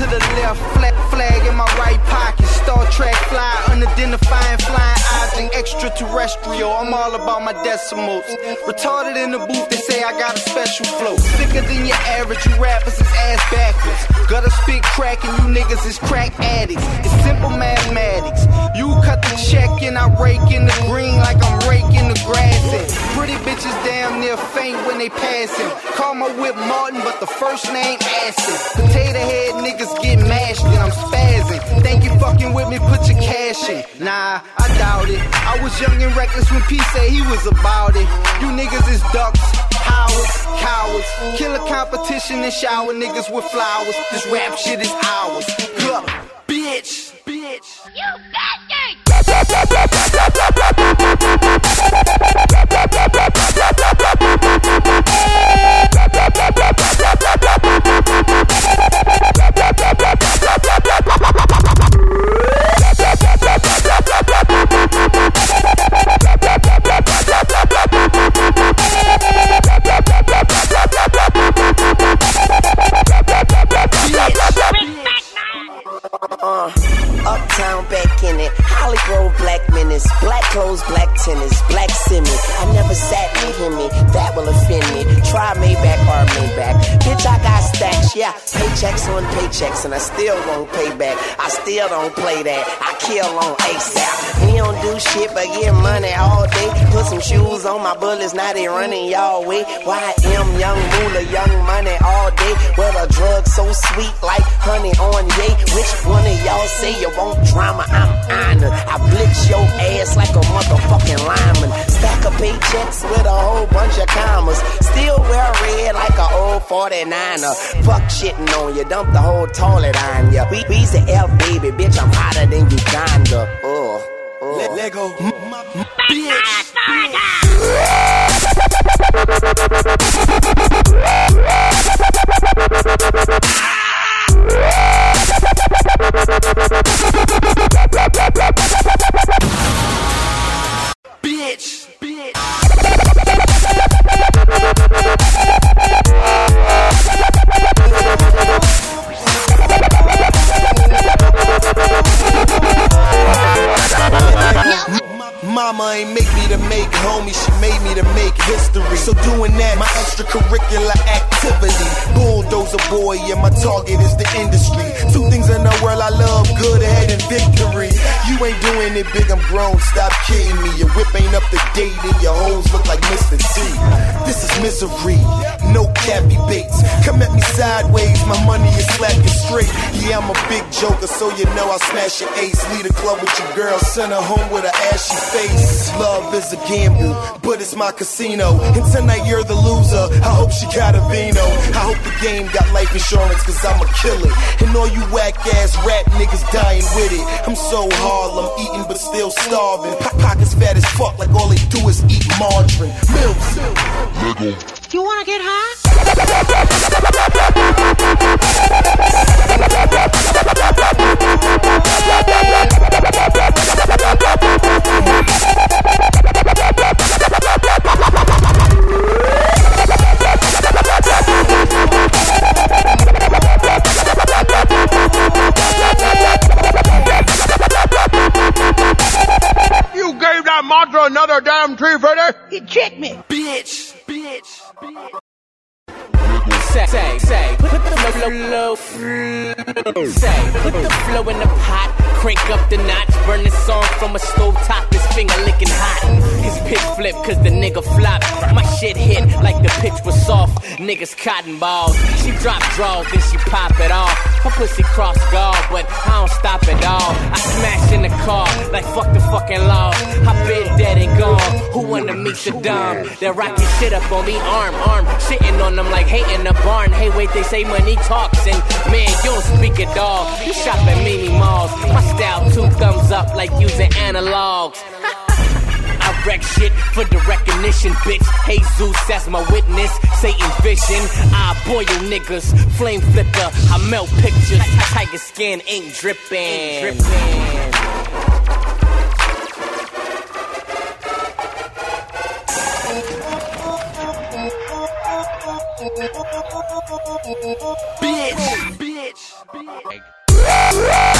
to the left, flat flag in my right pocket. Star Trek fly, unidentifying flying object, extraterrestrial. I'm all about my decimals. Retarded in the booth, they say I got a special flow. Thicker than your average, you rappers is ass backwards. Gotta spit crack and you niggas is crack addicts. It's simple mathematics. You cut the check and I rake in the green like I'm raking the grass. Pretty bitches damn near faint when they pass him. Call my whip Martin, but the first name Aston. Potato head niggas get mashed and I'm spazzing. Think you fucking with me, put your cash in. Nah, I doubt it. I was young and reckless when P said he was about it. You niggas is ducks, cowards, cowards. Kill a competition and shower niggas with flowers. This rap shit is ours. Good, bitch, bitch. You bastard! In. Holly Grove black menace. Black clothes, black tennis, black semi. I never sat hear me. That will offend me. Try Maybach or Maybach. Bitch, I got stacks, yeah. Paychecks on paychecks, and I still won't pay back. I still don't play that. I kill on ASAP. We don't do shit but get money all day. Put some shoes on my bullets, now they running y'all way. YM, young moolah, young money all day. Well, a drug so sweet like honey on yay. Which one of y'all say you want drama? I'm honored. I blitz your ass like a motherfucking lineman. Stack of paychecks with a whole bunch of commas. Still wear red like a old 49er. Fuck shitting on you, dump the whole toilet on ya. We, we's the L baby, bitch, I'm hotter than Uganda. Ugh. Ugh. Lego, bitch, Mama ain't make me to make homie, she made me to make history. So doing that, my extracurricular activity. Bulldozer boy, and my target is the industry. Two things in the world I love, good head and victory. You ain't doing it big, I'm grown, stop kidding me. Your whip ain't up to date and your hoes look like Mr. T. This is misery, no Kathy Bates. Sideways, my money is slapping straight. Yeah, I'm a big joker, so you know I'll smash your ace. Lead a club with your girl, send her home with an ashy face. Love is a gamble, but it's my casino. And tonight you're the loser. I hope she got a vino. I hope the game got life insurance, cause I'm a killer. And all you whack ass rap niggas dying with it. I'm so Harlem, eating but still starving. Po- pockets fat as fuck, like all they do is eat margarine. Milks. You wanna get high? You gave that mantra another damn tree for this? You tricked me. Bitch, bitch. Say, say, say, put the flow, say, put the flow in the pot, crank up the notch, burn the song from a stove top, his finger licking hot. His pitch flip, cause the nigga flop. My shit hit like the pitch was soft. Niggas cotton balls. She drop draws, then she pop it off. Her pussy cross guard, but I don't stop at all. I smash in the car, like fuck the fucking law. I been dead and gone. Who wanna meet Saddam? They're rocking shit up on me, arm, arm. Shitting on them like hating the barn. Hey, wait, they say money talks, and man, you don't speak at all. You shop at mini malls. My style, two thumbs up, like using analogs. I wreck shit for the recognition, bitch. Hey Jesus as my witness, Satan vision. Ah, I boil niggas, flame flicker. I melt pictures. Tiger skin ain't dripping. dripping. Bitch, bitch, bitch.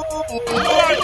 Light